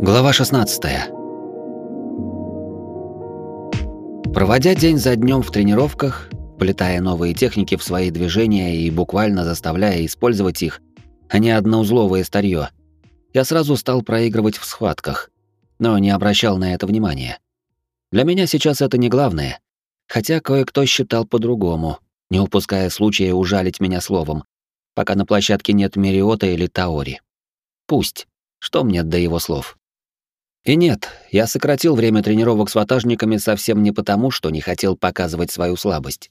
Глава 16. Проводя день за днем в тренировках, плетая новые техники в свои движения и буквально заставляя использовать их, а не одноузловое старье, я сразу стал проигрывать в схватках, но не обращал на это внимания. Для меня сейчас это не главное, хотя кое-кто считал по-другому, не упуская случая ужалить меня словом, пока на площадке нет Мериота или Таори. Пусть. Что мне до его слов? И нет, я сократил время тренировок с ватажниками совсем не потому, что не хотел показывать свою слабость.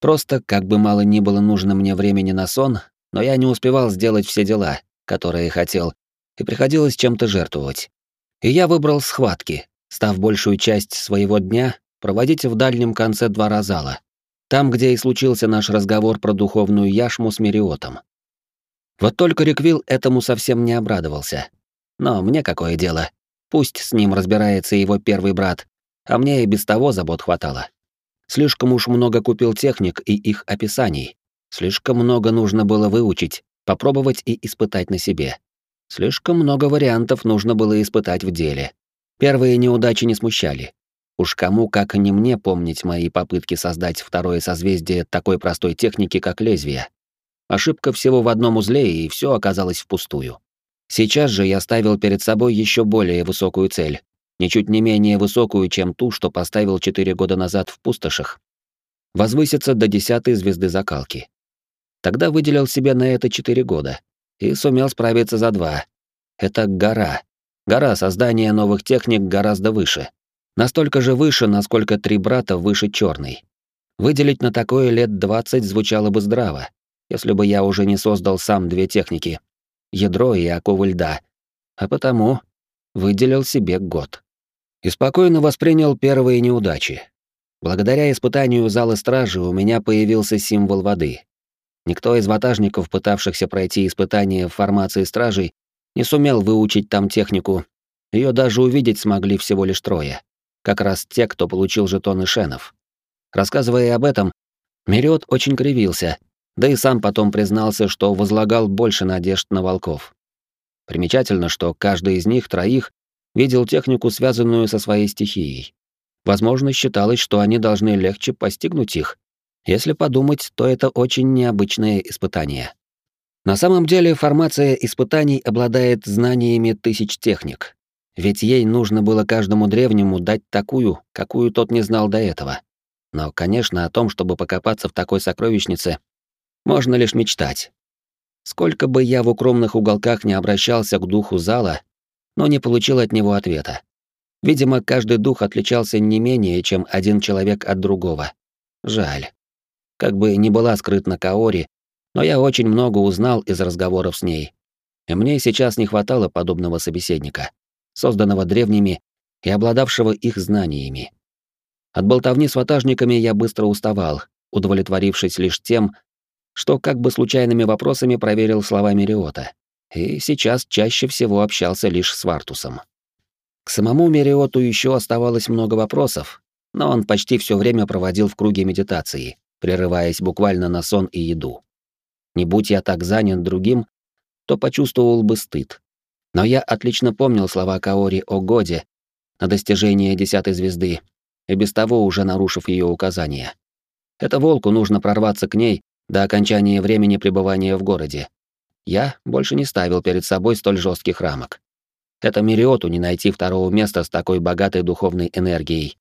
Просто, как бы мало ни было нужно мне времени на сон, но я не успевал сделать все дела, которые хотел, и приходилось чем-то жертвовать. И я выбрал схватки, став большую часть своего дня проводить в дальнем конце двора зала, там, где и случился наш разговор про духовную яшму с Мериотом. Вот только Риквил этому совсем не обрадовался. Но мне какое дело? Пусть с ним разбирается его первый брат, а мне и без того забот хватало. Слишком уж много купил техник и их описаний. Слишком много нужно было выучить, попробовать и испытать на себе. Слишком много вариантов нужно было испытать в деле. Первые неудачи не смущали. Уж кому, как не мне, помнить мои попытки создать второе созвездие такой простой техники, как лезвие. Ошибка всего в одном узле, и все оказалось впустую. Сейчас же я ставил перед собой еще более высокую цель, ничуть не менее высокую, чем ту, что поставил четыре года назад в пустошах. Возвыситься до десятой звезды закалки. Тогда выделил себе на это четыре года и сумел справиться за два. Это гора. Гора создания новых техник гораздо выше. Настолько же выше, насколько три брата выше черный. Выделить на такое лет двадцать звучало бы здраво, если бы я уже не создал сам две техники — ядро и оковы льда, а потому выделил себе год. И спокойно воспринял первые неудачи. Благодаря испытанию зала стражи у меня появился символ воды. Никто из ватажников, пытавшихся пройти испытание в формации стражей, не сумел выучить там технику. Ее даже увидеть смогли всего лишь трое. Как раз те, кто получил жетоны шенов. Рассказывая об этом, Мериот очень кривился, да и сам потом признался, что возлагал больше надежд на волков. Примечательно, что каждый из них троих видел технику, связанную со своей стихией. Возможно, считалось, что они должны легче постигнуть их. Если подумать, то это очень необычное испытание. На самом деле формация испытаний обладает знаниями тысяч техник. Ведь ей нужно было каждому древнему дать такую, какую тот не знал до этого. Но, конечно, о том, чтобы покопаться в такой сокровищнице, можно лишь мечтать. Сколько бы я в укромных уголках не обращался к духу зала, но не получил от него ответа. Видимо, каждый дух отличался не менее, чем один человек от другого. Жаль. Как бы ни была скрытна Каори, но я очень много узнал из разговоров с ней. И мне сейчас не хватало подобного собеседника, созданного древними и обладавшего их знаниями. От болтовни с ватажниками я быстро уставал, удовлетворившись лишь тем, что как бы случайными вопросами проверил слова Мериота, и сейчас чаще всего общался лишь с Вартусом. К самому Мериоту еще оставалось много вопросов, но он почти все время проводил в круге медитации, прерываясь буквально на сон и еду. Не будь я так занят другим, то почувствовал бы стыд. Но я отлично помнил слова Каори о Годе на достижение десятой звезды, и без того уже нарушив ее указания. Это волку нужно прорваться к ней до окончания времени пребывания в городе. Я больше не ставил перед собой столь жестких рамок. Это Мириоту не найти второго места с такой богатой духовной энергией.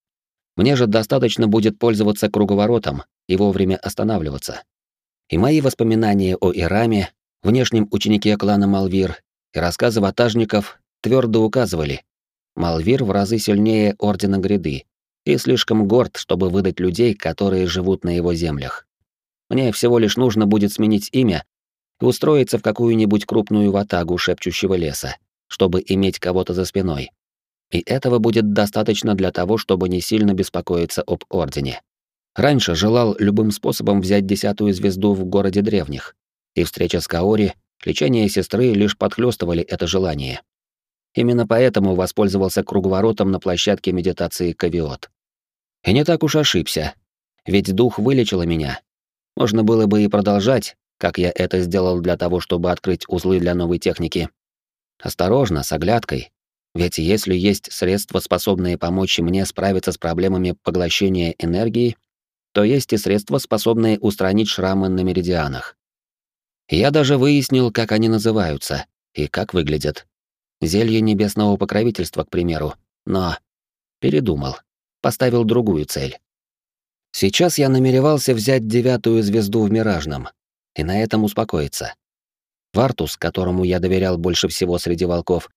Мне же достаточно будет пользоваться круговоротом и вовремя останавливаться. И мои воспоминания о Ираме, внешнем ученике клана Малвир, и рассказы ватажников твердо указывали, Малвир в разы сильнее Ордена Гряды и слишком горд, чтобы выдать людей, которые живут на его землях. Мне всего лишь нужно будет сменить имя и устроиться в какую-нибудь крупную ватагу шепчущего леса, чтобы иметь кого-то за спиной. И этого будет достаточно для того, чтобы не сильно беспокоиться об Ордене. Раньше желал любым способом взять десятую звезду в городе древних, и встреча с Каори, лечение сестры лишь подхлёстывали это желание. Именно поэтому воспользовался круговоротом на площадке медитации Кавиот. И не так уж ошибся, ведь дух вылечила меня, можно было бы и продолжать, как я это сделал для того, чтобы открыть узлы для новой техники. Осторожно, с оглядкой. Ведь если есть средства, способные помочь мне справиться с проблемами поглощения энергии, то есть и средства, способные устранить шрамы на меридианах. Я даже выяснил, как они называются и как выглядят. Зелье небесного покровительства, к примеру. Но передумал. Поставил другую цель. Сейчас я намеревался взять девятую звезду в Миражном и на этом успокоиться. Вартус, которому я доверял больше всего среди волков,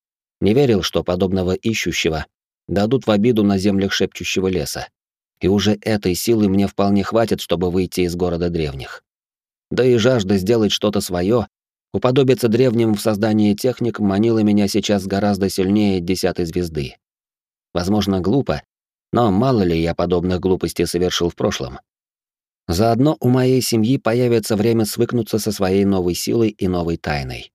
не верил, что подобного ищущего дадут в обиду на землях шепчущего леса. И уже этой силы мне вполне хватит, чтобы выйти из города древних. Да и жажда сделать что-то свое, уподобиться древним в создании техник, манила меня сейчас гораздо сильнее десятой звезды. Возможно, глупо, но мало ли я подобных глупостей совершил в прошлом. Заодно у моей семьи появится время свыкнуться со своей новой силой и новой тайной.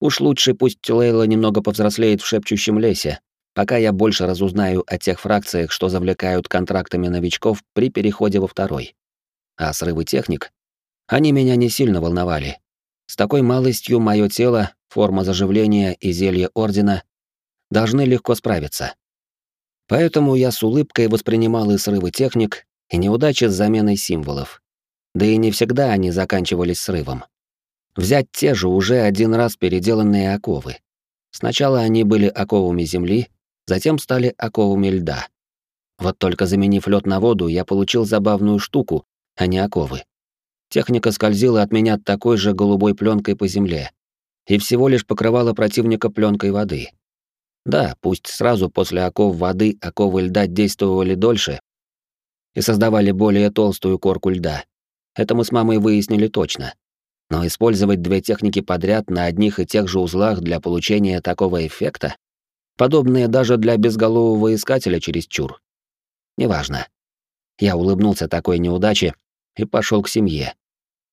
Уж лучше пусть Лейла немного повзрослеет в шепчущем лесе, пока я больше разузнаю о тех фракциях, что завлекают контрактами новичков при переходе во второй. А срывы техник? Они меня не сильно волновали. С такой малостью мое тело, форма заживления и зелье Ордена должны легко справиться. Поэтому я с улыбкой воспринимал и срывы техник, и неудачи с заменой символов. Да и не всегда они заканчивались срывом. Взять те же уже один раз переделанные оковы. Сначала они были оковами земли, затем стали оковами льда. Вот только заменив лед на воду, я получил забавную штуку, а не оковы. Техника скользила от меня такой же голубой пленкой по земле и всего лишь покрывала противника пленкой воды. Да, пусть сразу после оков воды оковы льда действовали дольше, и создавали более толстую корку льда. Это мы с мамой выяснили точно. Но использовать две техники подряд на одних и тех же узлах для получения такого эффекта, подобное даже для безголового искателя чересчур. Неважно. Я улыбнулся такой неудаче и пошел к семье.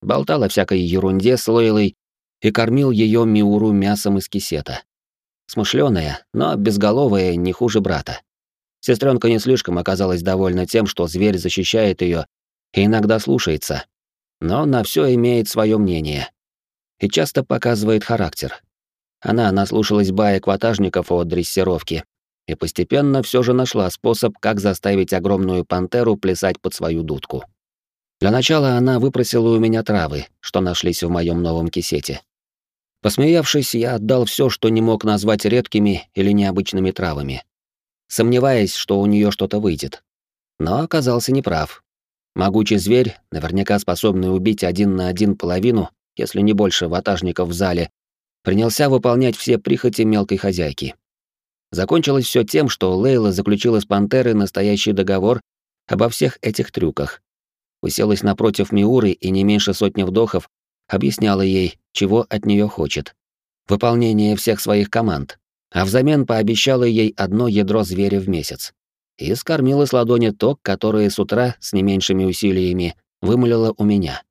Болтал о всякой ерунде с Лойлой и кормил ее Миуру мясом из кисета. Смышленая, но безголовая не хуже брата. Сестренка не слишком оказалась довольна тем, что зверь защищает ее и иногда слушается, но на все имеет свое мнение и часто показывает характер. Она наслушалась баек ватажников о дрессировке и постепенно все же нашла способ, как заставить огромную пантеру плясать под свою дудку. Для начала она выпросила у меня травы, что нашлись в моем новом кисете. Посмеявшись, я отдал все, что не мог назвать редкими или необычными травами сомневаясь, что у нее что-то выйдет. Но оказался неправ. Могучий зверь, наверняка способный убить один на один половину, если не больше ватажников в зале, принялся выполнять все прихоти мелкой хозяйки. Закончилось все тем, что Лейла заключила с Пантерой настоящий договор обо всех этих трюках. Уселась напротив Миуры и не меньше сотни вдохов объясняла ей, чего от нее хочет. Выполнение всех своих команд, а взамен пообещала ей одно ядро зверя в месяц. И скормила с ладони то, которое с утра с не меньшими усилиями вымолила у меня.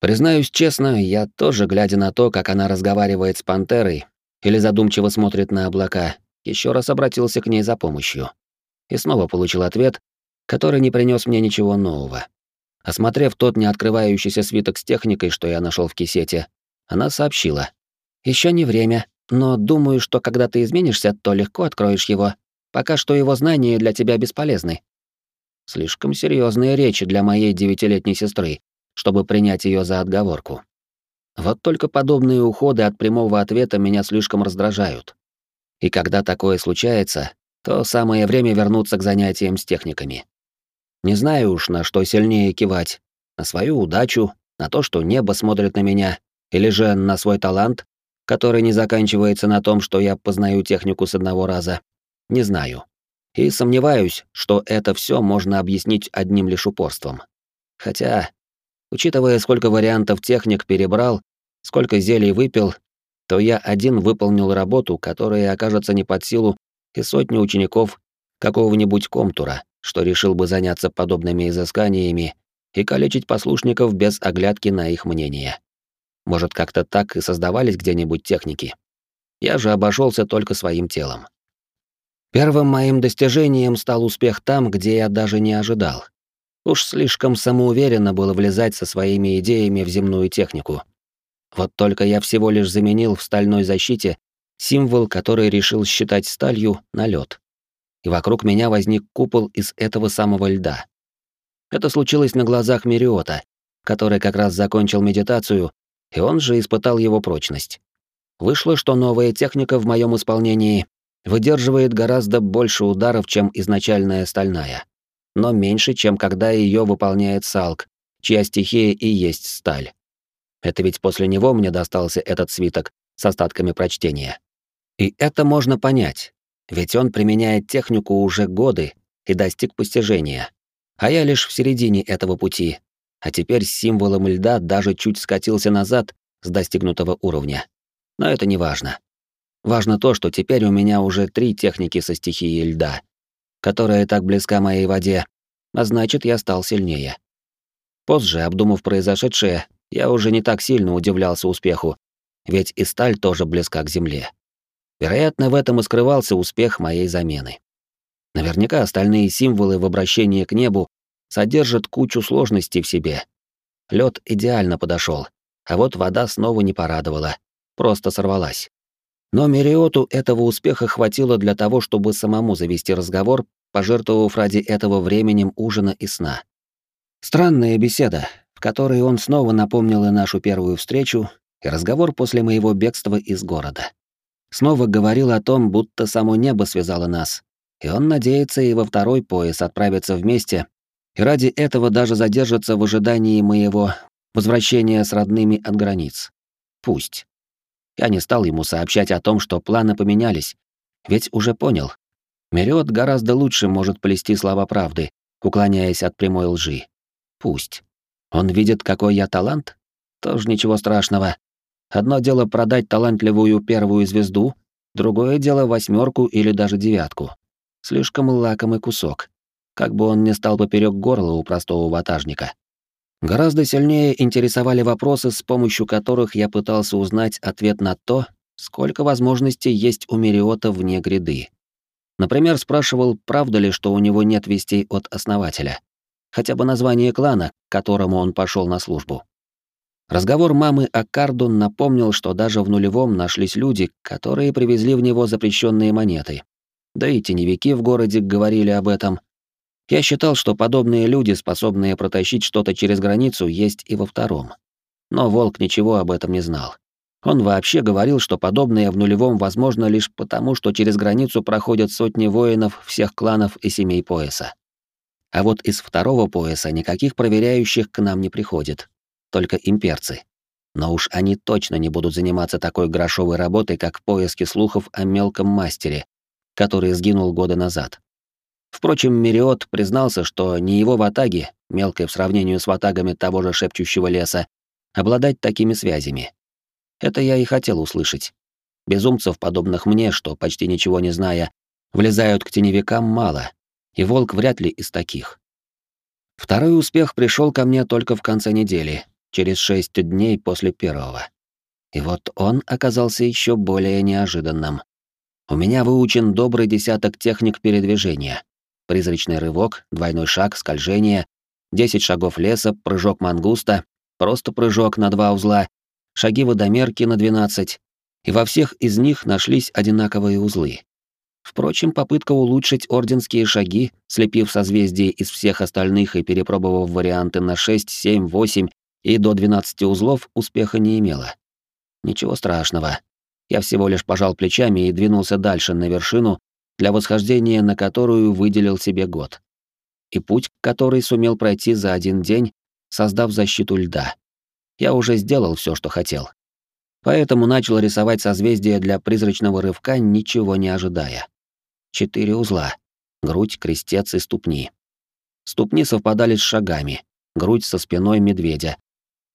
Признаюсь честно, я тоже, глядя на то, как она разговаривает с пантерой или задумчиво смотрит на облака, еще раз обратился к ней за помощью. И снова получил ответ, который не принес мне ничего нового. Осмотрев тот неоткрывающийся свиток с техникой, что я нашел в кисете, она сообщила. Еще не время, но думаю, что когда ты изменишься, то легко откроешь его. Пока что его знания для тебя бесполезны. Слишком серьезные речи для моей девятилетней сестры, чтобы принять ее за отговорку. Вот только подобные уходы от прямого ответа меня слишком раздражают. И когда такое случается, то самое время вернуться к занятиям с техниками. Не знаю уж, на что сильнее кивать. На свою удачу, на то, что небо смотрит на меня, или же на свой талант, который не заканчивается на том, что я познаю технику с одного раза, не знаю. И сомневаюсь, что это все можно объяснить одним лишь упорством. Хотя, учитывая, сколько вариантов техник перебрал, сколько зелий выпил, то я один выполнил работу, которая окажется не под силу и сотни учеников какого-нибудь комтура, что решил бы заняться подобными изысканиями и калечить послушников без оглядки на их мнение. Может, как-то так и создавались где-нибудь техники. Я же обошелся только своим телом. Первым моим достижением стал успех там, где я даже не ожидал. Уж слишком самоуверенно было влезать со своими идеями в земную технику. Вот только я всего лишь заменил в стальной защите символ, который решил считать сталью, на лед. И вокруг меня возник купол из этого самого льда. Это случилось на глазах Мериота, который как раз закончил медитацию, и он же испытал его прочность. Вышло, что новая техника в моем исполнении выдерживает гораздо больше ударов, чем изначальная стальная, но меньше, чем когда ее выполняет Салк, чья стихия и есть сталь. Это ведь после него мне достался этот свиток с остатками прочтения. И это можно понять, ведь он применяет технику уже годы и достиг постижения. А я лишь в середине этого пути, а теперь с символом льда даже чуть скатился назад с достигнутого уровня. Но это не важно. Важно то, что теперь у меня уже три техники со стихией льда, которая так близка моей воде, а значит, я стал сильнее. Позже, обдумав произошедшее, я уже не так сильно удивлялся успеху, ведь и сталь тоже близка к земле. Вероятно, в этом и скрывался успех моей замены. Наверняка остальные символы в обращении к небу содержат кучу сложностей в себе. Лед идеально подошел, а вот вода снова не порадовала, просто сорвалась. Но Мериоту этого успеха хватило для того, чтобы самому завести разговор, пожертвовав ради этого временем ужина и сна. Странная беседа, в которой он снова напомнил и нашу первую встречу, и разговор после моего бегства из города. Снова говорил о том, будто само небо связало нас, и он надеется и во второй пояс отправиться вместе, и ради этого даже задержится в ожидании моего возвращения с родными от границ. Пусть. Я не стал ему сообщать о том, что планы поменялись, ведь уже понял. Мериот гораздо лучше может плести слова правды, уклоняясь от прямой лжи. Пусть. Он видит, какой я талант? Тоже ничего страшного. Одно дело продать талантливую первую звезду, другое дело восьмерку или даже девятку. Слишком лакомый кусок. Как бы он ни стал поперек горла у простого ватажника. Гораздо сильнее интересовали вопросы, с помощью которых я пытался узнать ответ на то, сколько возможностей есть у Мериота вне гряды. Например, спрашивал, правда ли, что у него нет вестей от основателя. Хотя бы название клана, которому он пошел на службу. Разговор мамы о Карду напомнил, что даже в нулевом нашлись люди, которые привезли в него запрещенные монеты. Да и теневики в городе говорили об этом, я считал, что подобные люди, способные протащить что-то через границу, есть и во втором. Но Волк ничего об этом не знал. Он вообще говорил, что подобное в нулевом возможно лишь потому, что через границу проходят сотни воинов всех кланов и семей пояса. А вот из второго пояса никаких проверяющих к нам не приходит, только имперцы. Но уж они точно не будут заниматься такой грошовой работой, как поиски слухов о мелком мастере, который сгинул года назад. Впрочем, Мериот признался, что не его ватаги, мелкой в сравнении с ватагами того же шепчущего леса, обладать такими связями. Это я и хотел услышать. Безумцев, подобных мне, что, почти ничего не зная, влезают к теневикам мало, и волк вряд ли из таких. Второй успех пришел ко мне только в конце недели, через шесть дней после первого. И вот он оказался еще более неожиданным. У меня выучен добрый десяток техник передвижения, призрачный рывок, двойной шаг, скольжение, 10 шагов леса, прыжок мангуста, просто прыжок на два узла, шаги водомерки на 12, и во всех из них нашлись одинаковые узлы. Впрочем, попытка улучшить орденские шаги, слепив созвездие из всех остальных и перепробовав варианты на 6, 7, 8 и до 12 узлов, успеха не имела. Ничего страшного. Я всего лишь пожал плечами и двинулся дальше на вершину, для восхождения на которую выделил себе год. И путь, который сумел пройти за один день, создав защиту льда. Я уже сделал все, что хотел. Поэтому начал рисовать созвездие для призрачного рывка, ничего не ожидая. Четыре узла. Грудь, крестец и ступни. Ступни совпадали с шагами, грудь со спиной медведя.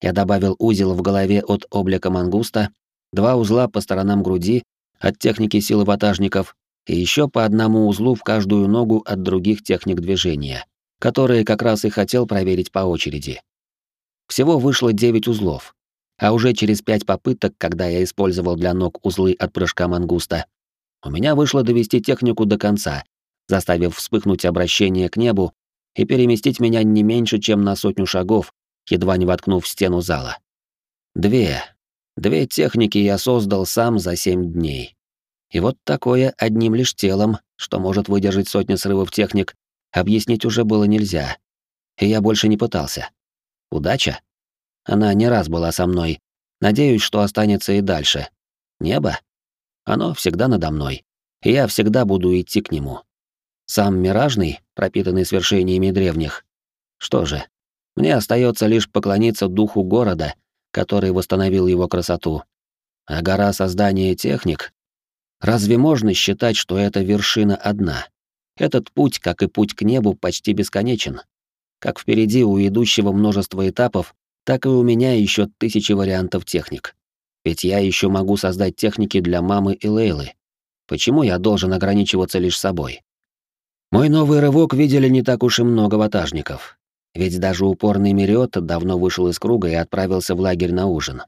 Я добавил узел в голове от облика мангуста, два узла по сторонам груди от техники силы ватажников и еще по одному узлу в каждую ногу от других техник движения, которые как раз и хотел проверить по очереди. Всего вышло 9 узлов, а уже через 5 попыток, когда я использовал для ног узлы от прыжка мангуста, у меня вышло довести технику до конца, заставив вспыхнуть обращение к небу и переместить меня не меньше, чем на сотню шагов, едва не воткнув в стену зала. Две. Две техники я создал сам за семь дней И вот такое одним лишь телом, что может выдержать сотни срывов техник, объяснить уже было нельзя. И я больше не пытался. Удача? Она не раз была со мной. Надеюсь, что останется и дальше. Небо? Оно всегда надо мной. И я всегда буду идти к нему. Сам Миражный, пропитанный свершениями древних. Что же, мне остается лишь поклониться духу города, который восстановил его красоту. А гора создания техник? Разве можно считать, что это вершина одна? Этот путь, как и путь к небу, почти бесконечен. Как впереди у идущего множество этапов, так и у меня еще тысячи вариантов техник. Ведь я еще могу создать техники для мамы и Лейлы. Почему я должен ограничиваться лишь собой? Мой новый рывок видели не так уж и много ватажников. Ведь даже упорный Мериот давно вышел из круга и отправился в лагерь на ужин.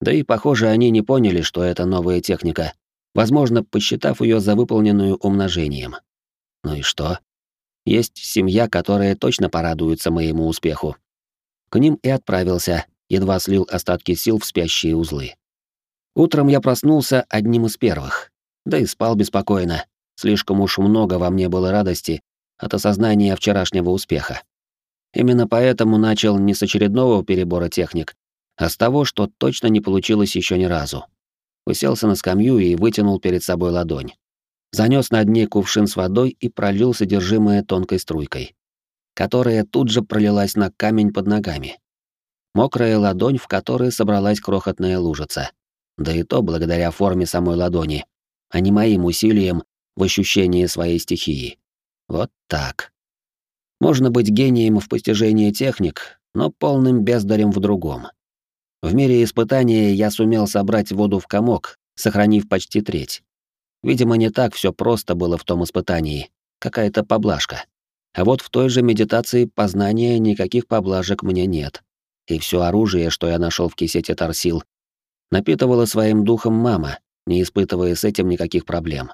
Да и, похоже, они не поняли, что это новая техника, возможно, посчитав ее за выполненную умножением. Ну и что? Есть семья, которая точно порадуется моему успеху. К ним и отправился, едва слил остатки сил в спящие узлы. Утром я проснулся одним из первых, да и спал беспокойно. Слишком уж много во мне было радости от осознания вчерашнего успеха. Именно поэтому начал не с очередного перебора техник, а с того, что точно не получилось еще ни разу. Уселся на скамью и вытянул перед собой ладонь. Занес на дне кувшин с водой и пролил содержимое тонкой струйкой, которая тут же пролилась на камень под ногами. Мокрая ладонь, в которой собралась крохотная лужица. Да и то благодаря форме самой ладони, а не моим усилиям в ощущении своей стихии. Вот так. Можно быть гением в постижении техник, но полным бездарем в другом. В мире испытания я сумел собрать воду в комок, сохранив почти треть. Видимо, не так все просто было в том испытании. Какая-то поблажка. А вот в той же медитации познания никаких поблажек мне нет. И все оружие, что я нашел в кисете Тарсил, напитывала своим духом мама, не испытывая с этим никаких проблем.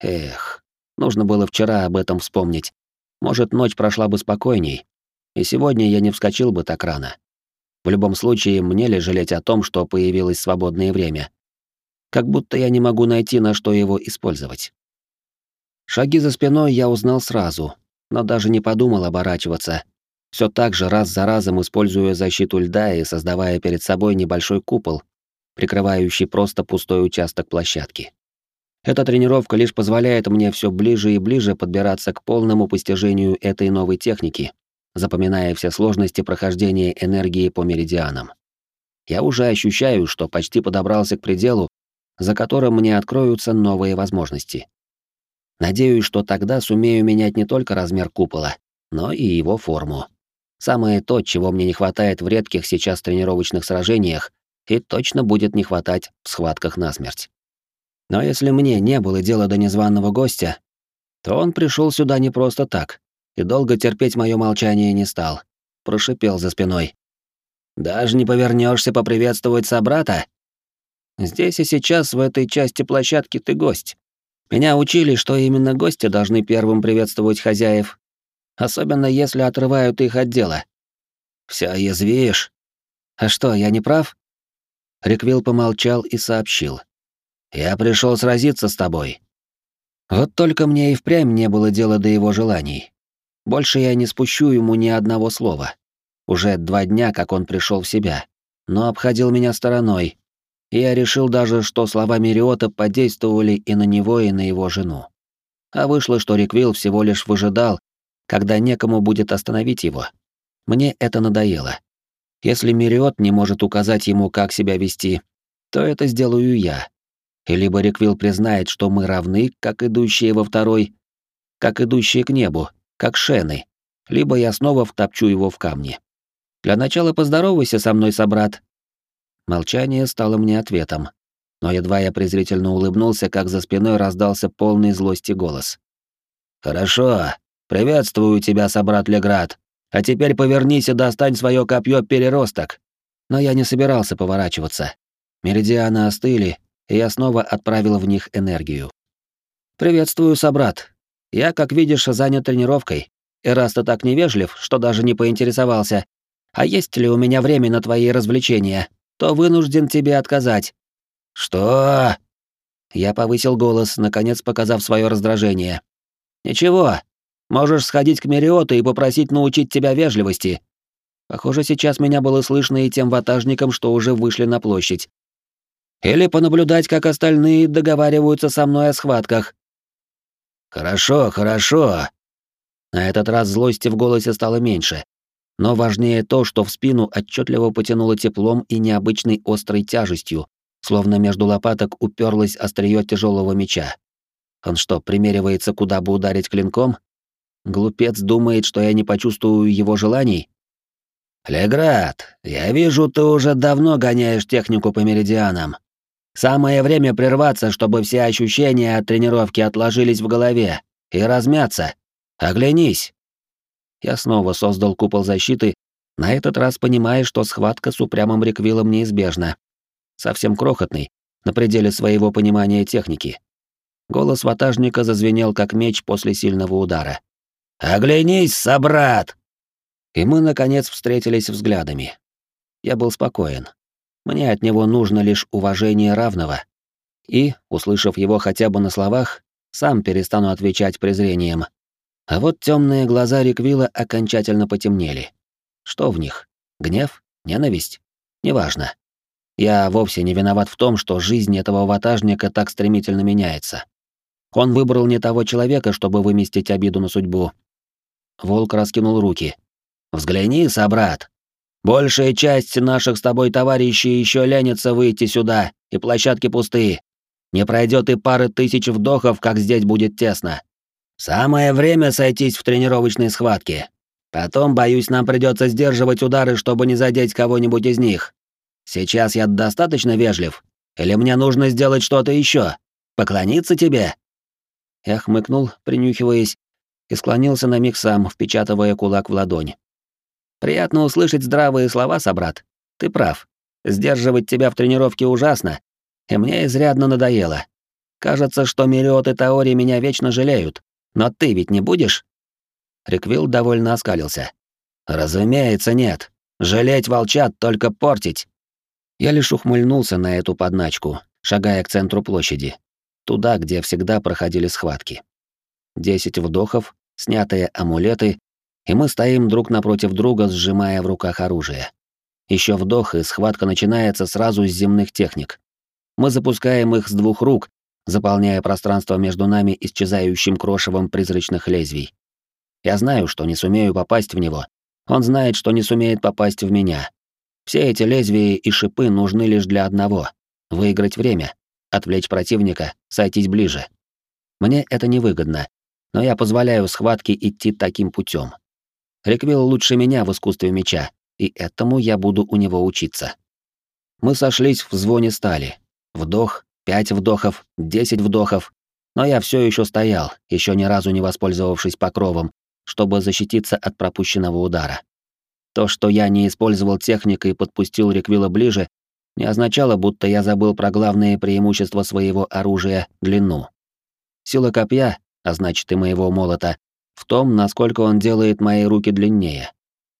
Эх, нужно было вчера об этом вспомнить. Может, ночь прошла бы спокойней, и сегодня я не вскочил бы так рано. В любом случае, мне ли жалеть о том, что появилось свободное время? Как будто я не могу найти, на что его использовать. Шаги за спиной я узнал сразу, но даже не подумал оборачиваться. Все так же раз за разом используя защиту льда и создавая перед собой небольшой купол, прикрывающий просто пустой участок площадки. Эта тренировка лишь позволяет мне все ближе и ближе подбираться к полному постижению этой новой техники, запоминая все сложности прохождения энергии по меридианам. Я уже ощущаю, что почти подобрался к пределу, за которым мне откроются новые возможности. Надеюсь, что тогда сумею менять не только размер купола, но и его форму. Самое то, чего мне не хватает в редких сейчас тренировочных сражениях, и точно будет не хватать в схватках насмерть. Но если мне не было дела до незваного гостя, то он пришел сюда не просто так, и долго терпеть мое молчание не стал. Прошипел за спиной. «Даже не повернешься поприветствовать собрата? Здесь и сейчас, в этой части площадки, ты гость. Меня учили, что именно гости должны первым приветствовать хозяев, особенно если отрывают их от дела. Вся язвишь. А что, я не прав? Риквилл помолчал и сообщил. «Я пришел сразиться с тобой». Вот только мне и впрямь не было дела до его желаний. Больше я не спущу ему ни одного слова. Уже два дня, как он пришел в себя, но обходил меня стороной. Я решил даже, что слова Мериота подействовали и на него, и на его жену. А вышло, что Риквилл всего лишь выжидал, когда некому будет остановить его. Мне это надоело. Если Мириот не может указать ему, как себя вести, то это сделаю я. И либо Риквилл признает, что мы равны, как идущие во второй, как идущие к небу, как шены, либо я снова втопчу его в камни. Для начала поздоровайся со мной, собрат. Молчание стало мне ответом, но едва я презрительно улыбнулся, как за спиной раздался полный злости голос. «Хорошо, приветствую тебя, собрат Леград. А теперь повернись и достань свое копье переросток. Но я не собирался поворачиваться. Меридианы остыли, и я снова отправил в них энергию. «Приветствую, собрат. Я, как видишь, занят тренировкой. И раз ты так невежлив, что даже не поинтересовался, а есть ли у меня время на твои развлечения, то вынужден тебе отказать». «Что?» Я повысил голос, наконец показав свое раздражение. «Ничего, можешь сходить к Мериоту и попросить научить тебя вежливости». Похоже, сейчас меня было слышно и тем ватажникам, что уже вышли на площадь. Или понаблюдать, как остальные договариваются со мной о схватках. «Хорошо, хорошо». На этот раз злости в голосе стало меньше. Но важнее то, что в спину отчетливо потянуло теплом и необычной острой тяжестью, словно между лопаток уперлось острие тяжелого меча. Он что, примеривается, куда бы ударить клинком? Глупец думает, что я не почувствую его желаний? Леград, я вижу, ты уже давно гоняешь технику по меридианам. Самое время прерваться, чтобы все ощущения от тренировки отложились в голове и размяться. Оглянись. Я снова создал купол защиты, на этот раз понимая, что схватка с упрямым реквилом неизбежна. Совсем крохотный, на пределе своего понимания техники. Голос ватажника зазвенел, как меч после сильного удара. «Оглянись, собрат!» И мы, наконец, встретились взглядами. Я был спокоен. Мне от него нужно лишь уважение равного. И, услышав его хотя бы на словах, сам перестану отвечать презрением. А вот темные глаза Риквила окончательно потемнели. Что в них? Гнев? Ненависть? Неважно. Я вовсе не виноват в том, что жизнь этого ватажника так стремительно меняется. Он выбрал не того человека, чтобы выместить обиду на судьбу. Волк раскинул руки. «Взгляни, собрат. Большая часть наших с тобой товарищей еще ленится выйти сюда, и площадки пустые. Не пройдет и пары тысяч вдохов, как здесь будет тесно. Самое время сойтись в тренировочной схватке. Потом, боюсь, нам придется сдерживать удары, чтобы не задеть кого-нибудь из них. Сейчас я достаточно вежлив? Или мне нужно сделать что-то еще? Поклониться тебе?» Я хмыкнул, принюхиваясь, и склонился на миг сам, впечатывая кулак в ладонь. «Приятно услышать здравые слова, собрат. Ты прав. Сдерживать тебя в тренировке ужасно, и мне изрядно надоело. Кажется, что Мириот и Таори меня вечно жалеют. Но ты ведь не будешь?» Риквилл довольно оскалился. «Разумеется, нет. Жалеть волчат, только портить». Я лишь ухмыльнулся на эту подначку, шагая к центру площади туда, где всегда проходили схватки. Десять вдохов, снятые амулеты, и мы стоим друг напротив друга, сжимая в руках оружие. Еще вдох, и схватка начинается сразу с земных техник. Мы запускаем их с двух рук, заполняя пространство между нами исчезающим крошевом призрачных лезвий. Я знаю, что не сумею попасть в него. Он знает, что не сумеет попасть в меня. Все эти лезвия и шипы нужны лишь для одного — выиграть время отвлечь противника, сойтись ближе. Мне это невыгодно, но я позволяю схватке идти таким путем. Реквилл лучше меня в искусстве меча, и этому я буду у него учиться. Мы сошлись в звоне стали. Вдох, пять вдохов, десять вдохов. Но я все еще стоял, еще ни разу не воспользовавшись покровом, чтобы защититься от пропущенного удара. То, что я не использовал технику и подпустил Реквила ближе, не означало, будто я забыл про главное преимущество своего оружия — длину. Сила копья, а значит и моего молота, в том, насколько он делает мои руки длиннее.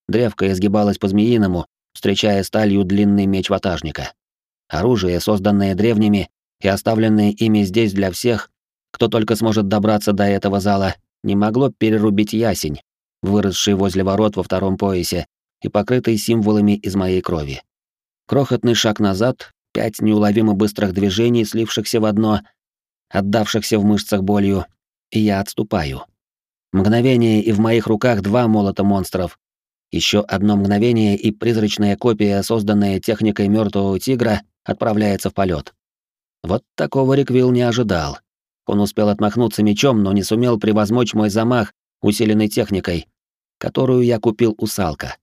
Древко изгибалось по-змеиному, встречая сталью длинный меч ватажника. Оружие, созданное древними и оставленное ими здесь для всех, кто только сможет добраться до этого зала, не могло перерубить ясень, выросший возле ворот во втором поясе и покрытый символами из моей крови. Крохотный шаг назад, пять неуловимо быстрых движений, слившихся в одно, отдавшихся в мышцах болью, и я отступаю. Мгновение, и в моих руках два молота монстров. Еще одно мгновение, и призрачная копия, созданная техникой мертвого тигра, отправляется в полет. Вот такого Риквилл не ожидал. Он успел отмахнуться мечом, но не сумел превозмочь мой замах, усиленной техникой, которую я купил у Салка.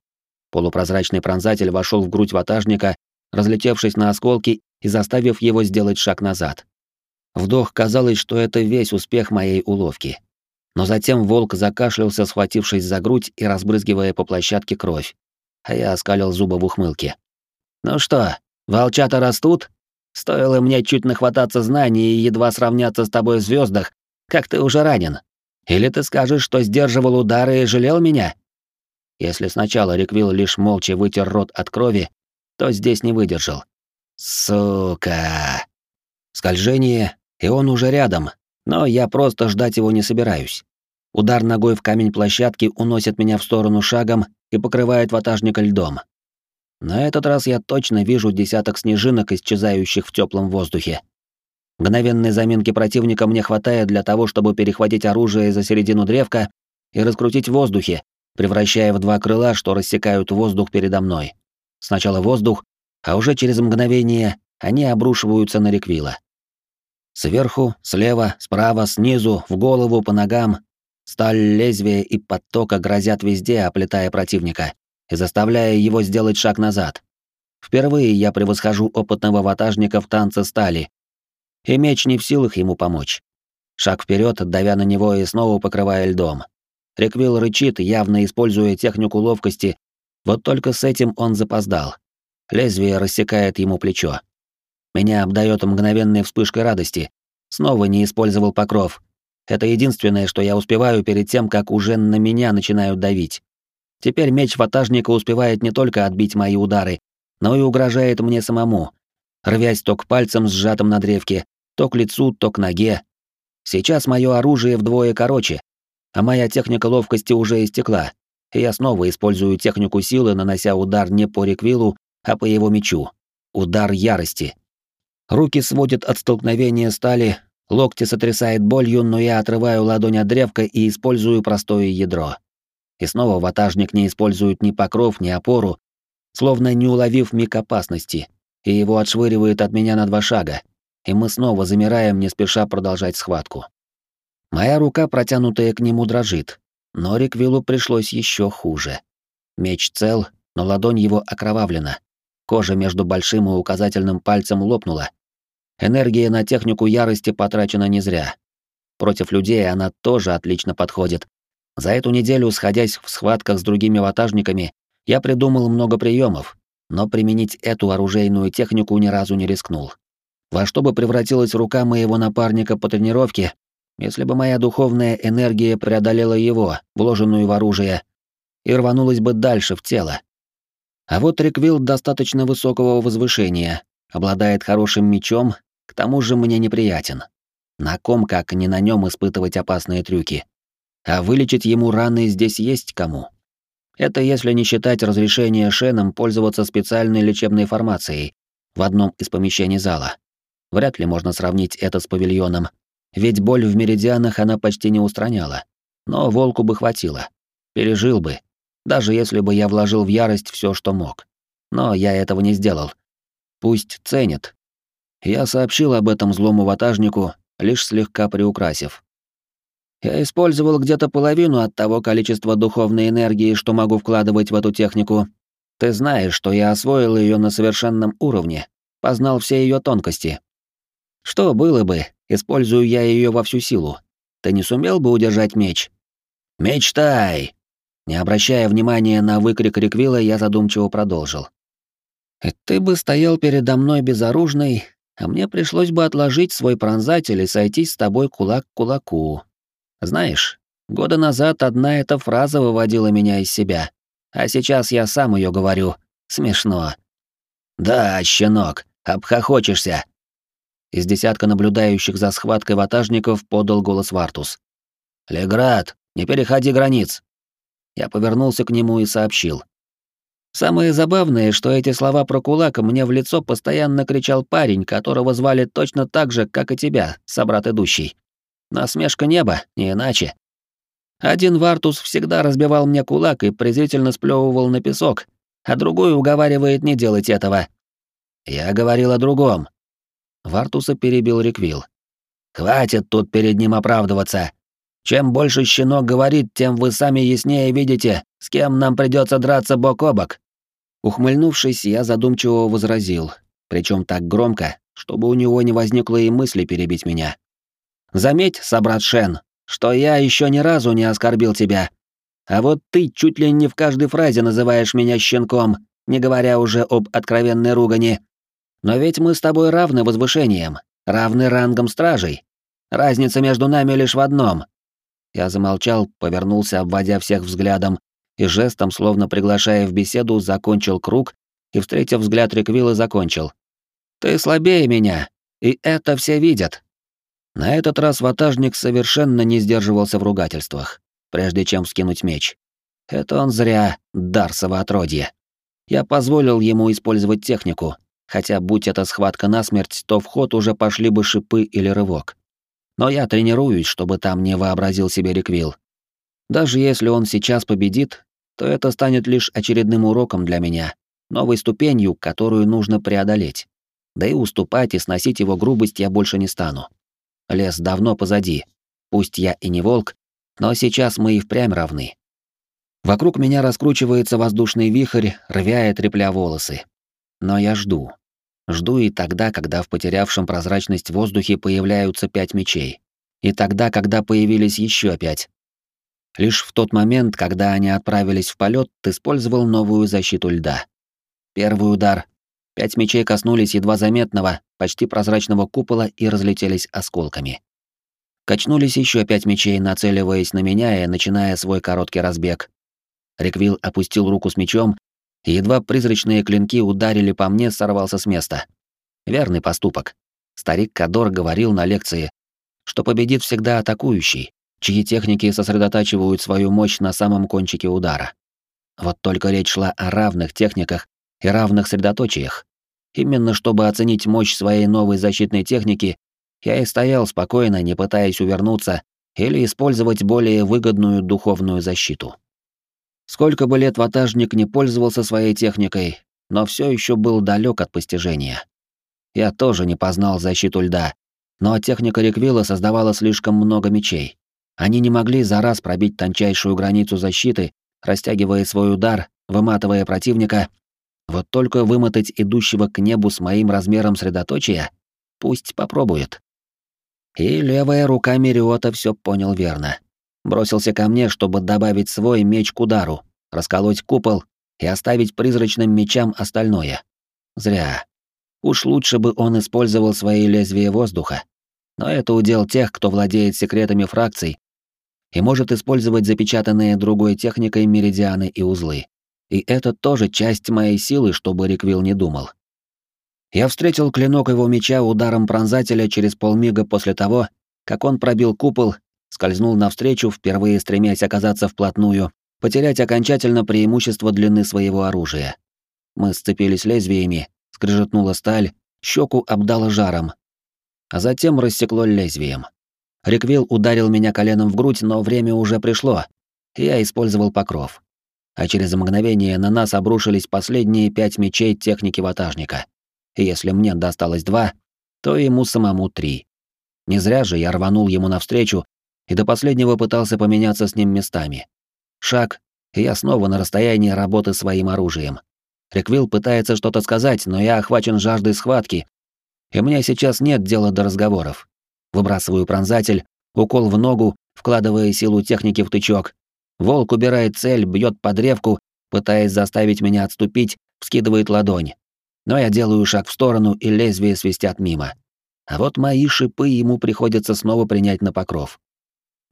Полупрозрачный пронзатель вошел в грудь ватажника, разлетевшись на осколки и заставив его сделать шаг назад. Вдох казалось, что это весь успех моей уловки. Но затем волк закашлялся, схватившись за грудь и разбрызгивая по площадке кровь. А я оскалил зубы в ухмылке. «Ну что, волчата растут? Стоило мне чуть нахвататься знаний и едва сравняться с тобой в звездах, как ты уже ранен. Или ты скажешь, что сдерживал удары и жалел меня?» Если сначала Риквилл лишь молча вытер рот от крови, то здесь не выдержал. Сука! Скольжение, и он уже рядом, но я просто ждать его не собираюсь. Удар ногой в камень площадки уносит меня в сторону шагом и покрывает ватажника льдом. На этот раз я точно вижу десяток снежинок, исчезающих в теплом воздухе. Мгновенной заминки противника мне хватает для того, чтобы перехватить оружие за середину древка и раскрутить в воздухе, превращая в два крыла, что рассекают воздух передо мной. Сначала воздух, а уже через мгновение они обрушиваются на реквила. Сверху, слева, справа, снизу, в голову, по ногам. Сталь лезвия и потока грозят везде, оплетая противника и заставляя его сделать шаг назад. Впервые я превосхожу опытного ватажника в танце стали, и меч не в силах ему помочь. Шаг вперед, давя на него и снова покрывая льдом. Реквил рычит, явно используя технику ловкости, вот только с этим он запоздал. Лезвие рассекает ему плечо. Меня обдает мгновенной вспышкой радости. Снова не использовал покров. Это единственное, что я успеваю перед тем, как уже на меня начинают давить. Теперь меч ватажника успевает не только отбить мои удары, но и угрожает мне самому, рвясь то к пальцам, сжатым на древке, то к лицу, то к ноге. Сейчас мое оружие вдвое короче, а моя техника ловкости уже истекла, и я снова использую технику силы, нанося удар не по реквилу, а по его мечу. Удар ярости. Руки сводят от столкновения стали, локти сотрясает болью, но я отрываю ладонь от древка и использую простое ядро. И снова ватажник не использует ни покров, ни опору, словно не уловив миг опасности, и его отшвыривает от меня на два шага, и мы снова замираем, не спеша продолжать схватку. Моя рука, протянутая к нему, дрожит, но Риквиллу пришлось еще хуже. Меч цел, но ладонь его окровавлена. Кожа между большим и указательным пальцем лопнула. Энергия на технику ярости потрачена не зря. Против людей она тоже отлично подходит, за эту неделю, сходясь в схватках с другими ватажниками, я придумал много приемов, но применить эту оружейную технику ни разу не рискнул. Во что бы превратилась рука моего напарника по тренировке, если бы моя духовная энергия преодолела его, вложенную в оружие, и рванулась бы дальше в тело. А вот Риквилл достаточно высокого возвышения, обладает хорошим мечом, к тому же мне неприятен. На ком, как не на нем испытывать опасные трюки. А вылечить ему раны здесь есть кому. Это если не считать разрешения Шеном пользоваться специальной лечебной формацией в одном из помещений зала. Вряд ли можно сравнить это с павильоном, ведь боль в меридианах она почти не устраняла. Но волку бы хватило. Пережил бы, даже если бы я вложил в ярость все, что мог. Но я этого не сделал. Пусть ценит. Я сообщил об этом злому ватажнику, лишь слегка приукрасив. Я использовал где-то половину от того количества духовной энергии, что могу вкладывать в эту технику. Ты знаешь, что я освоил ее на совершенном уровне, познал все ее тонкости. Что было бы, использую я ее во всю силу? Ты не сумел бы удержать меч? Мечтай! Не обращая внимания на выкрик Риквилла, я задумчиво продолжил. Ты бы стоял передо мной безоружный, а мне пришлось бы отложить свой пронзатель и сойтись с тобой кулак к кулаку, знаешь, года назад одна эта фраза выводила меня из себя, а сейчас я сам ее говорю. Смешно. Да, щенок, обхохочешься. Из десятка наблюдающих за схваткой ватажников подал голос Вартус. Леград, не переходи границ. Я повернулся к нему и сообщил. Самое забавное, что эти слова про кулак мне в лицо постоянно кричал парень, которого звали точно так же, как и тебя, собрат идущий. Насмешка неба, не иначе. Один Вартус всегда разбивал мне кулак и презрительно сплевывал на песок, а другой уговаривает не делать этого. Я говорил о другом. Вартуса перебил Риквил. Хватит тут перед ним оправдываться. Чем больше щенок говорит, тем вы сами яснее видите, с кем нам придется драться бок о бок. Ухмыльнувшись, я задумчиво возразил, причем так громко, чтобы у него не возникло и мысли перебить меня. Заметь, собрат Шен, что я еще ни разу не оскорбил тебя. А вот ты чуть ли не в каждой фразе называешь меня щенком, не говоря уже об откровенной ругани. Но ведь мы с тобой равны возвышением, равны рангом стражей. Разница между нами лишь в одном. Я замолчал, повернулся, обводя всех взглядом, и жестом, словно приглашая в беседу, закончил круг и, встретив взгляд Реквилла, закончил. «Ты слабее меня, и это все видят. На этот раз ватажник совершенно не сдерживался в ругательствах, прежде чем скинуть меч. Это он зря, Дарсово отродье. Я позволил ему использовать технику, хотя будь это схватка насмерть, то в ход уже пошли бы шипы или рывок. Но я тренируюсь, чтобы там не вообразил себе реквил. Даже если он сейчас победит, то это станет лишь очередным уроком для меня, новой ступенью, которую нужно преодолеть. Да и уступать и сносить его грубость я больше не стану. Лес давно позади. Пусть я и не волк, но сейчас мы и впрямь равны. Вокруг меня раскручивается воздушный вихрь, рвя и трепля волосы. Но я жду. Жду и тогда, когда в потерявшем прозрачность воздухе появляются пять мечей. И тогда, когда появились еще пять. Лишь в тот момент, когда они отправились в полет, ты использовал новую защиту льда. Первый удар. Пять мечей коснулись едва заметного, почти прозрачного купола и разлетелись осколками. Качнулись еще пять мечей, нацеливаясь на меня и начиная свой короткий разбег. Реквил опустил руку с мечом, и едва призрачные клинки ударили по мне, сорвался с места. Верный поступок. Старик Кадор говорил на лекции, что победит всегда атакующий, чьи техники сосредотачивают свою мощь на самом кончике удара. Вот только речь шла о равных техниках и равных средоточиях. Именно чтобы оценить мощь своей новой защитной техники, я и стоял спокойно, не пытаясь увернуться или использовать более выгодную духовную защиту. Сколько бы лет ватажник не пользовался своей техникой, но все еще был далек от постижения. Я тоже не познал защиту льда, но техника Реквилла создавала слишком много мечей. Они не могли за раз пробить тончайшую границу защиты, растягивая свой удар, выматывая противника. Вот только вымотать идущего к небу с моим размером средоточия пусть попробует. И левая рука Мериота все понял верно бросился ко мне, чтобы добавить свой меч к удару, расколоть купол и оставить призрачным мечам остальное. Зря. Уж лучше бы он использовал свои лезвия воздуха. Но это удел тех, кто владеет секретами фракций и может использовать запечатанные другой техникой меридианы и узлы. И это тоже часть моей силы, чтобы Риквил не думал. Я встретил клинок его меча ударом пронзателя через полмига после того, как он пробил купол скользнул навстречу, впервые стремясь оказаться вплотную, потерять окончательно преимущество длины своего оружия. Мы сцепились лезвиями, скрежетнула сталь, щеку обдало жаром, а затем рассекло лезвием. Риквил ударил меня коленом в грудь, но время уже пришло. Я использовал покров. А через мгновение на нас обрушились последние пять мечей техники ватажника. И если мне досталось два, то ему самому три. Не зря же я рванул ему навстречу, и до последнего пытался поменяться с ним местами. Шаг, и я снова на расстоянии работы своим оружием. Реквил пытается что-то сказать, но я охвачен жаждой схватки, и мне сейчас нет дела до разговоров. Выбрасываю пронзатель, укол в ногу, вкладывая силу техники в тычок. Волк убирает цель, бьет по древку, пытаясь заставить меня отступить, вскидывает ладонь. Но я делаю шаг в сторону, и лезвия свистят мимо. А вот мои шипы ему приходится снова принять на покров.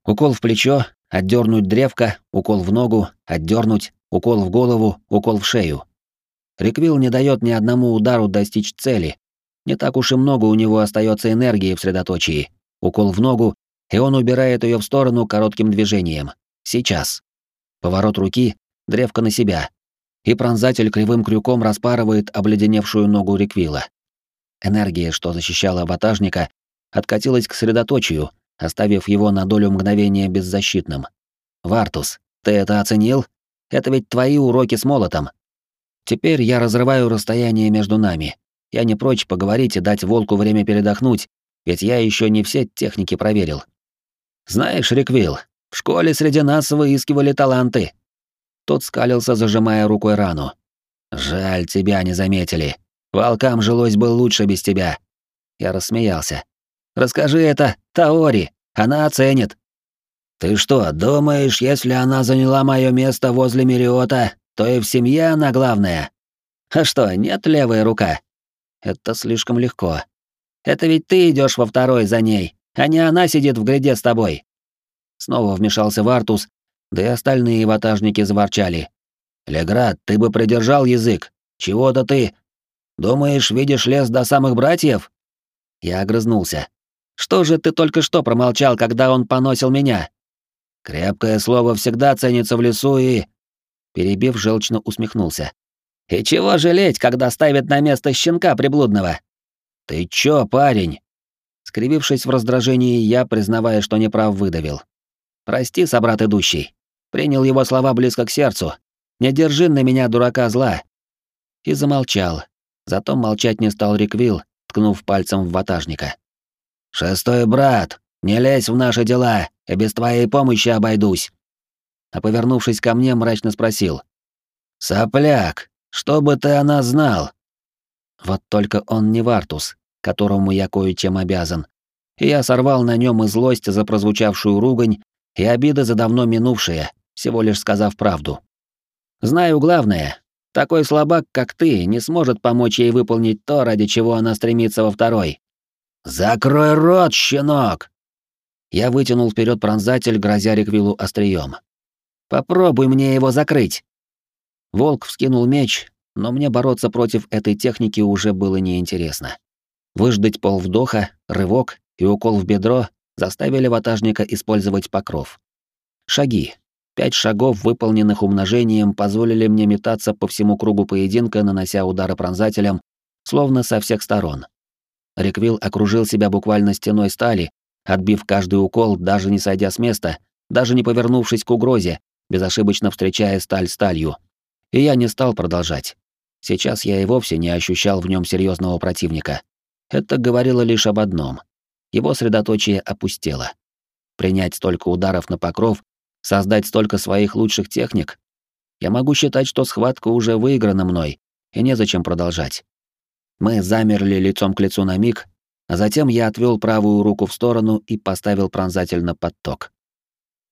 Укол в плечо, отдернуть древко, укол в ногу, отдернуть, укол в голову, укол в шею. Реквил не дает ни одному удару достичь цели. Не так уж и много у него остается энергии в средоточии. Укол в ногу, и он убирает ее в сторону коротким движением. Сейчас. Поворот руки, древко на себя. И пронзатель кривым крюком распарывает обледеневшую ногу Реквила. Энергия, что защищала ватажника, откатилась к средоточию, оставив его на долю мгновения беззащитным. «Вартус, ты это оценил? Это ведь твои уроки с молотом. Теперь я разрываю расстояние между нами. Я не прочь поговорить и дать волку время передохнуть, ведь я еще не все техники проверил. Знаешь, Риквилл, в школе среди нас выискивали таланты. Тот скалился, зажимая рукой рану. Жаль, тебя не заметили. Волкам жилось бы лучше без тебя. Я рассмеялся. Расскажи это Таори, она оценит. Ты что, думаешь, если она заняла мое место возле Мериота, то и в семье она главная? А что, нет левая рука? Это слишком легко. Это ведь ты идешь во второй за ней, а не она сидит в гряде с тобой. Снова вмешался Вартус, да и остальные ватажники заворчали. Леград, ты бы придержал язык. Чего-то ты. Думаешь, видишь лес до самых братьев? Я огрызнулся. Что же ты только что промолчал, когда он поносил меня? Крепкое слово всегда ценится в лесу и...» Перебив, желчно усмехнулся. «И чего жалеть, когда ставят на место щенка приблудного?» «Ты чё, парень?» Скривившись в раздражении, я, признавая, что неправ, выдавил. «Прости, собрат идущий. Принял его слова близко к сердцу. Не держи на меня, дурака, зла». И замолчал. Зато молчать не стал Риквил, ткнув пальцем в ватажника. «Шестой брат, не лезь в наши дела, и без твоей помощи обойдусь». А повернувшись ко мне, мрачно спросил. «Сопляк, что бы ты о нас знал?» Вот только он не Вартус, которому я кое-чем обязан. И я сорвал на нем и злость за прозвучавшую ругань, и обида за давно минувшее, всего лишь сказав правду. Знаю главное. Такой слабак, как ты, не сможет помочь ей выполнить то, ради чего она стремится во второй. «Закрой рот, щенок!» Я вытянул вперед пронзатель, грозя Реквилу острием. «Попробуй мне его закрыть!» Волк вскинул меч, но мне бороться против этой техники уже было неинтересно. Выждать полвдоха, рывок и укол в бедро заставили ватажника использовать покров. Шаги. Пять шагов, выполненных умножением, позволили мне метаться по всему кругу поединка, нанося удары пронзателем, словно со всех сторон. Реквил окружил себя буквально стеной стали, отбив каждый укол, даже не сойдя с места, даже не повернувшись к угрозе, безошибочно встречая сталь сталью. И я не стал продолжать. Сейчас я и вовсе не ощущал в нем серьезного противника. Это говорило лишь об одном. Его средоточие опустело. Принять столько ударов на покров, создать столько своих лучших техник. Я могу считать, что схватка уже выиграна мной, и незачем продолжать. Мы замерли лицом к лицу на миг, а затем я отвел правую руку в сторону и поставил пронзатель на подток.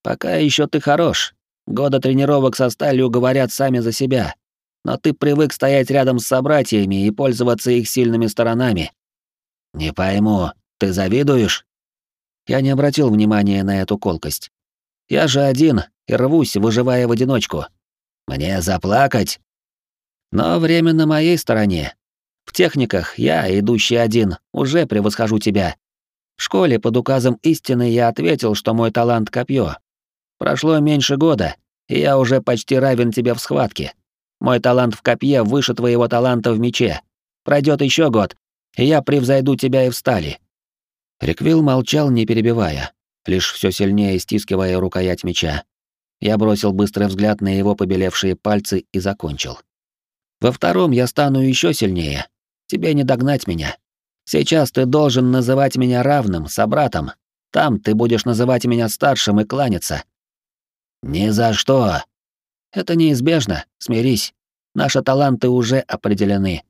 «Пока еще ты хорош. Года тренировок со сталью говорят сами за себя. Но ты привык стоять рядом с собратьями и пользоваться их сильными сторонами. Не пойму, ты завидуешь?» Я не обратил внимания на эту колкость. Я же один и рвусь, выживая в одиночку. Мне заплакать? Но время на моей стороне. В техниках я, идущий один, уже превосхожу тебя. В школе под указом истины я ответил, что мой талант — копье. Прошло меньше года, и я уже почти равен тебе в схватке. Мой талант в копье выше твоего таланта в мече. Пройдет еще год, и я превзойду тебя и в стали». Риквилл молчал, не перебивая, лишь все сильнее стискивая рукоять меча. Я бросил быстрый взгляд на его побелевшие пальцы и закончил. Во втором я стану еще сильнее. Тебе не догнать меня. Сейчас ты должен называть меня равным, собратом. Там ты будешь называть меня старшим и кланяться. Ни за что. Это неизбежно, смирись. Наши таланты уже определены.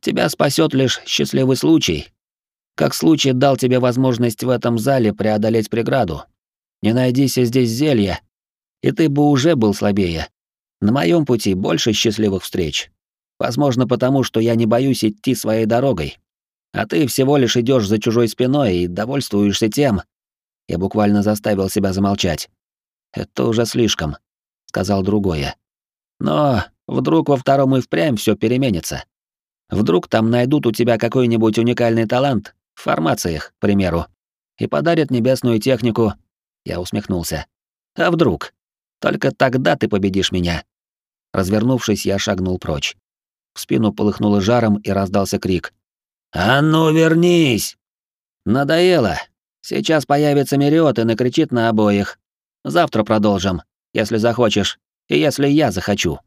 Тебя спасет лишь счастливый случай. Как случай дал тебе возможность в этом зале преодолеть преграду. Не найдись здесь зелья, и ты бы уже был слабее. На моем пути больше счастливых встреч. Возможно, потому что я не боюсь идти своей дорогой. А ты всего лишь идешь за чужой спиной и довольствуешься тем. Я буквально заставил себя замолчать. Это уже слишком, сказал другое. Но вдруг во втором и впрямь все переменится. Вдруг там найдут у тебя какой-нибудь уникальный талант, в формациях, к примеру, и подарят небесную технику. Я усмехнулся. А вдруг? Только тогда ты победишь меня. Развернувшись, я шагнул прочь. В спину полыхнуло жаром и раздался крик. «А ну, вернись!» «Надоело. Сейчас появится Мериот и накричит на обоих. Завтра продолжим, если захочешь, и если я захочу».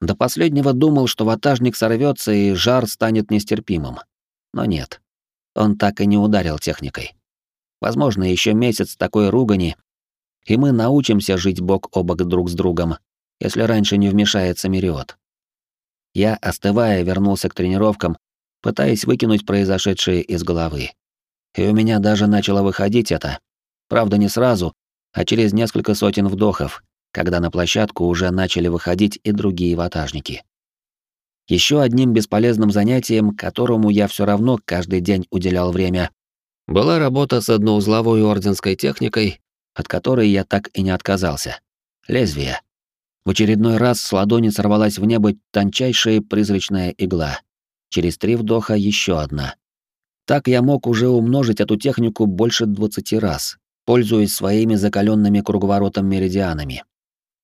До последнего думал, что ватажник сорвется и жар станет нестерпимым. Но нет. Он так и не ударил техникой. Возможно, еще месяц такой ругани, и мы научимся жить бок о бок друг с другом, если раньше не вмешается Мириот. Я, остывая, вернулся к тренировкам, пытаясь выкинуть произошедшее из головы. И у меня даже начало выходить это. Правда, не сразу, а через несколько сотен вдохов, когда на площадку уже начали выходить и другие ватажники. Еще одним бесполезным занятием, которому я все равно каждый день уделял время, была работа с одноузловой орденской техникой от которой я так и не отказался. Лезвие. В очередной раз с ладони сорвалась в небо тончайшая призрачная игла. Через три вдоха еще одна. Так я мог уже умножить эту технику больше 20 раз, пользуясь своими закаленными круговоротом меридианами.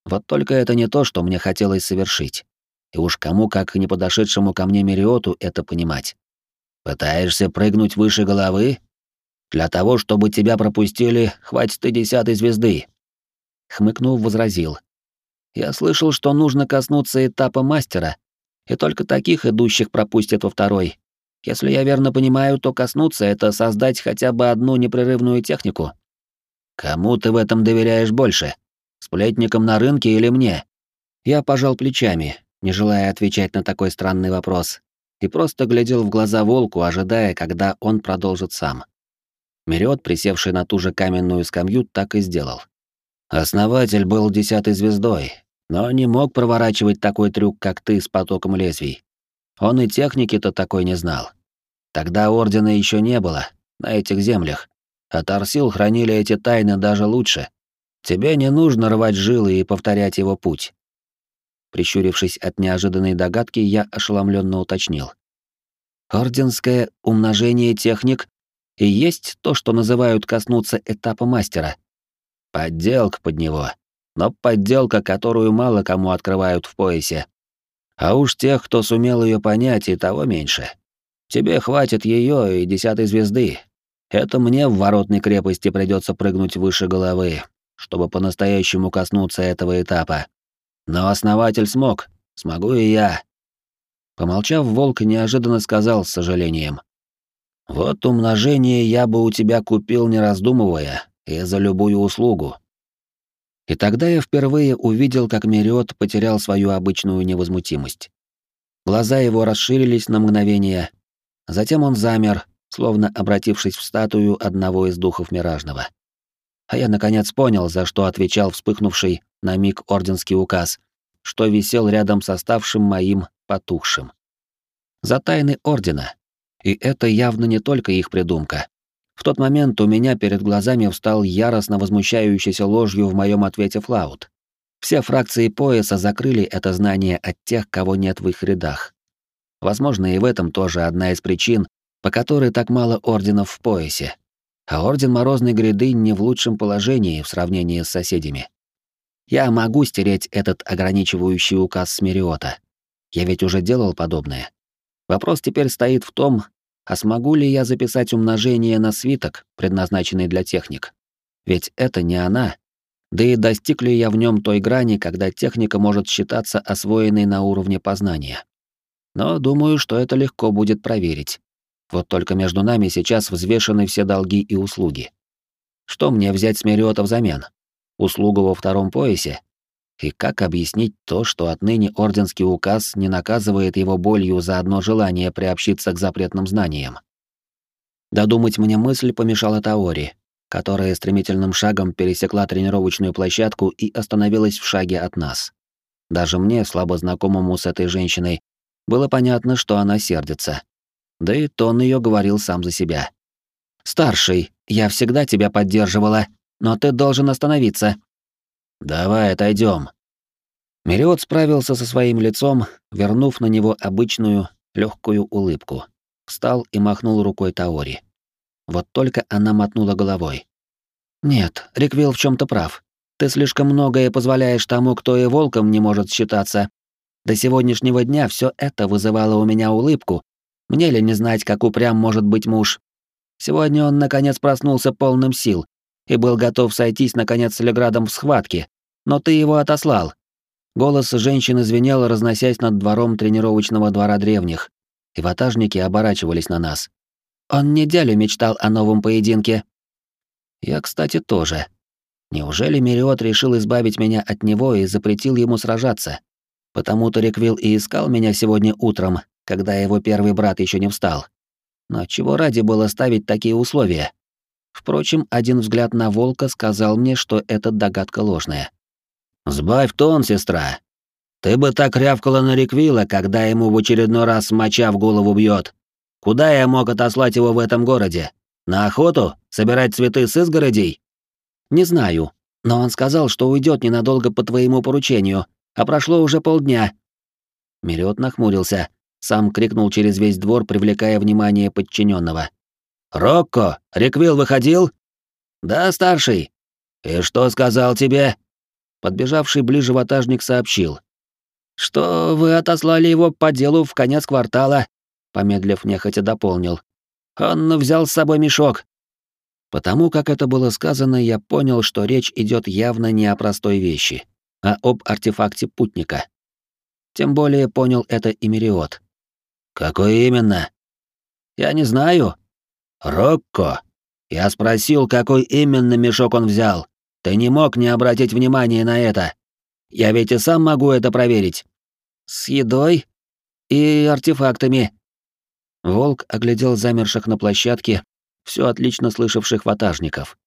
Вот только это не то, что мне хотелось совершить. И уж кому, как не подошедшему ко мне Мериоту, это понимать. Пытаешься прыгнуть выше головы? Для того, чтобы тебя пропустили, хватит и десятой звезды. Хмыкнув, возразил. Я слышал, что нужно коснуться этапа мастера, и только таких идущих пропустят во второй. Если я верно понимаю, то коснуться — это создать хотя бы одну непрерывную технику. Кому ты в этом доверяешь больше? Сплетникам на рынке или мне? Я пожал плечами, не желая отвечать на такой странный вопрос, и просто глядел в глаза волку, ожидая, когда он продолжит сам. Мериот, присевший на ту же каменную скамью, так и сделал. Основатель был десятой звездой, но не мог проворачивать такой трюк, как ты, с потоком лезвий. Он и техники-то такой не знал. Тогда Ордена еще не было, на этих землях. А Тарсил хранили эти тайны даже лучше. Тебе не нужно рвать жилы и повторять его путь. Прищурившись от неожиданной догадки, я ошеломленно уточнил. Орденское умножение техник и есть то, что называют коснуться этапа мастера. Подделка под него, но подделка, которую мало кому открывают в поясе. А уж тех, кто сумел ее понять, и того меньше. Тебе хватит ее и десятой звезды. Это мне в воротной крепости придется прыгнуть выше головы, чтобы по-настоящему коснуться этого этапа. Но основатель смог, смогу и я. Помолчав, волк неожиданно сказал с сожалением. Вот умножение я бы у тебя купил, не раздумывая, и за любую услугу. И тогда я впервые увидел, как Мериот потерял свою обычную невозмутимость. Глаза его расширились на мгновение, затем он замер, словно обратившись в статую одного из духов Миражного. А я наконец понял, за что отвечал вспыхнувший на миг орденский указ, что висел рядом с оставшим моим потухшим. За тайны ордена. И это явно не только их придумка. В тот момент у меня перед глазами встал яростно возмущающийся ложью в моем ответе Флаут. Все фракции пояса закрыли это знание от тех, кого нет в их рядах. Возможно, и в этом тоже одна из причин, по которой так мало орденов в поясе. А орден Морозной Гряды не в лучшем положении в сравнении с соседями. Я могу стереть этот ограничивающий указ Смириота. Я ведь уже делал подобное. Вопрос теперь стоит в том, а смогу ли я записать умножение на свиток, предназначенный для техник? Ведь это не она. Да и достиг ли я в нем той грани, когда техника может считаться освоенной на уровне познания? Но думаю, что это легко будет проверить. Вот только между нами сейчас взвешены все долги и услуги. Что мне взять с Мериота взамен? Услугу во втором поясе? И как объяснить то, что отныне орденский указ не наказывает его болью за одно желание приобщиться к запретным знаниям? Додумать мне мысль помешала Таори, которая стремительным шагом пересекла тренировочную площадку и остановилась в шаге от нас. Даже мне, слабо знакомому с этой женщиной, было понятно, что она сердится. Да и тон ее говорил сам за себя. «Старший, я всегда тебя поддерживала, но ты должен остановиться. «Давай, отойдем. Мериот справился со своим лицом, вернув на него обычную, легкую улыбку. Встал и махнул рукой Таори. Вот только она мотнула головой. «Нет, Риквилл в чем то прав. Ты слишком многое позволяешь тому, кто и волком не может считаться. До сегодняшнего дня все это вызывало у меня улыбку. Мне ли не знать, как упрям может быть муж? Сегодня он, наконец, проснулся полным сил и был готов сойтись, наконец, с Леградом в схватке, но ты его отослал. Голос женщины звенел, разносясь над двором тренировочного двора древних, и ватажники оборачивались на нас. Он неделю мечтал о новом поединке. Я, кстати, тоже. Неужели Мериот решил избавить меня от него и запретил ему сражаться? Потому-то Реквил и искал меня сегодня утром, когда его первый брат еще не встал. Но чего ради было ставить такие условия? Впрочем, один взгляд на волка сказал мне, что эта догадка ложная. «Сбавь тон, сестра. Ты бы так рявкала на Риквила, когда ему в очередной раз моча в голову бьет. Куда я мог отослать его в этом городе? На охоту? Собирать цветы с изгородей?» «Не знаю, но он сказал, что уйдет ненадолго по твоему поручению, а прошло уже полдня». Мириот нахмурился, сам крикнул через весь двор, привлекая внимание подчиненного. Рокко, Риквил выходил?» «Да, старший». «И что сказал тебе?» Подбежавший ближе ватажник сообщил. «Что вы отослали его по делу в конец квартала», помедлив нехотя дополнил. «Он взял с собой мешок». Потому как это было сказано, я понял, что речь идет явно не о простой вещи, а об артефакте путника. Тем более понял это и Мериот. «Какой именно?» «Я не знаю». «Рокко, я спросил, какой именно мешок он взял. Ты не мог не обратить внимания на это. Я ведь и сам могу это проверить. С едой и артефактами». Волк оглядел замерших на площадке, все отлично слышавших ватажников.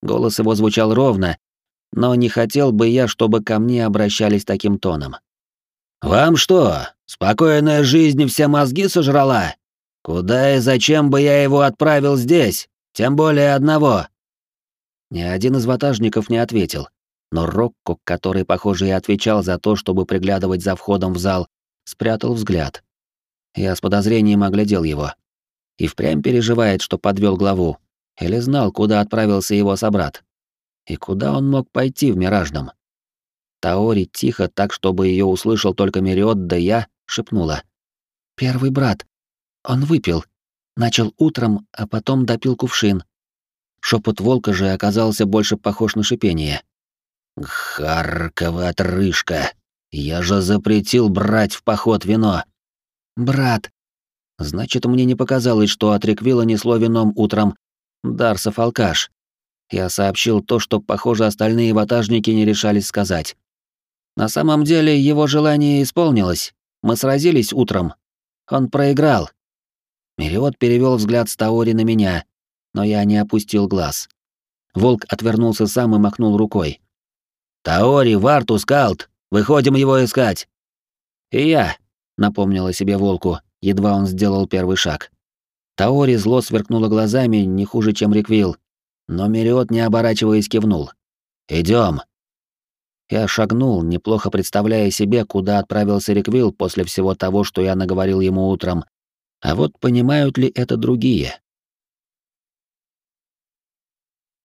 Голос его звучал ровно, но не хотел бы я, чтобы ко мне обращались таким тоном. «Вам что, спокойная жизнь все мозги сожрала? Куда и зачем бы я его отправил здесь, тем более одного?» Ни один из ватажников не ответил, но Рокко, который, похоже, и отвечал за то, чтобы приглядывать за входом в зал, спрятал взгляд. Я с подозрением оглядел его. И впрямь переживает, что подвел главу, или знал, куда отправился его собрат. И куда он мог пойти в Миражном? Таори тихо, так чтобы ее услышал только Мериот, да я, шепнула. «Первый брат. Он выпил. Начал утром, а потом допил кувшин». Шепот волка же оказался больше похож на шипение. «Харкова отрыжка! Я же запретил брать в поход вино!» «Брат!» Значит, мне не показалось, что от Реквила несло вином утром Дарсов алкаш. Я сообщил то, что, похоже, остальные ватажники не решались сказать. На самом деле его желание исполнилось. Мы сразились утром. Он проиграл. Мериот перевел взгляд с Таори на меня, но я не опустил глаз. Волк отвернулся сам и махнул рукой. «Таори, Варту, Скалт! Выходим его искать!» «И я», — напомнила себе волку, едва он сделал первый шаг. Таори зло сверкнула глазами не хуже, чем Риквил, но Мериот, не оборачиваясь, кивнул. Идем. Я шагнул, неплохо представляя себе, куда отправился Риквил после всего того, что я наговорил ему утром. А вот понимают ли это другие?